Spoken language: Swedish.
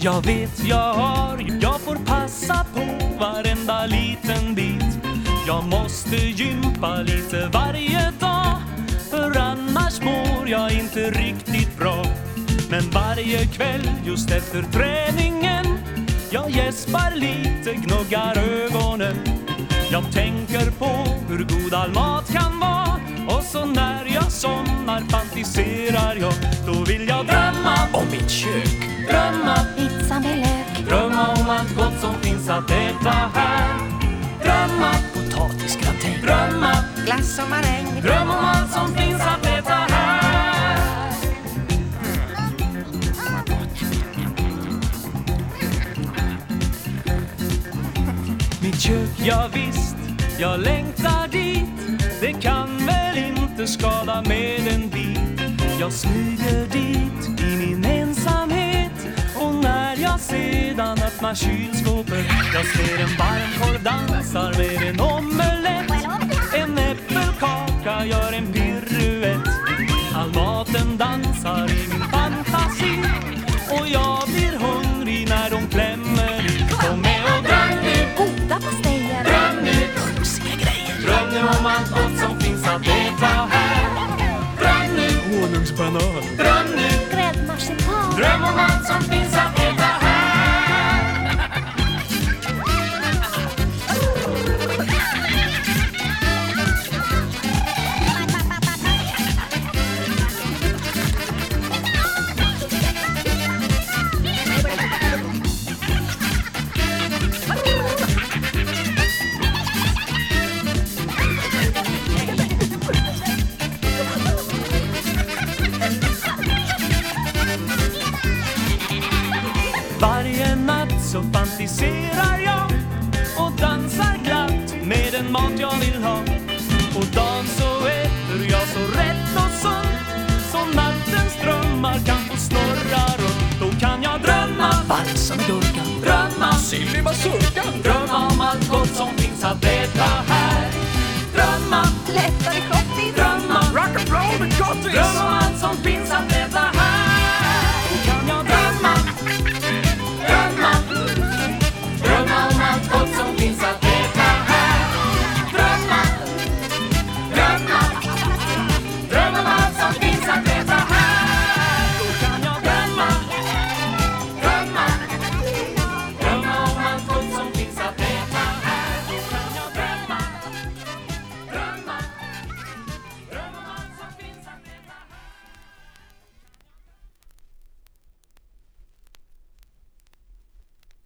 Jag vet jag har, jag får passa på varenda liten bit. Jag måste gympa lite varje dag För annars mår jag inte riktigt bra. Men varje kväll just efter träningen Jag gäspar lite, gnuggar ögonen. Jag tänker på hur god all mat kan vara Och så när jag somnar fantiserar jag. Då vill jag drömma Om mitt kök Drömma, äta här. Drömma, Potatisgratäng. Drömma, glass och maräng. dröm om allt som finns att äta här. Mitt kök, ja visst, jag längtar dit. Det kan väl inte skada med en bit Jag smyger dit i min ensamhet. Och när jag sedan öppnar kylskåpet Jag ser en varmkorv dansar med en omelett. En äppelkaka gör en piruett. All maten dansar i min fantasi. Och jag blir hungrig när de klämmer i Kom med och dröm nu, Goda pastejer, dröm nu. Bumsiga grejer. Dröm nu om allt gott som finns att äta här. Dröm nu, Honungsbanan Varje natt så fantiserar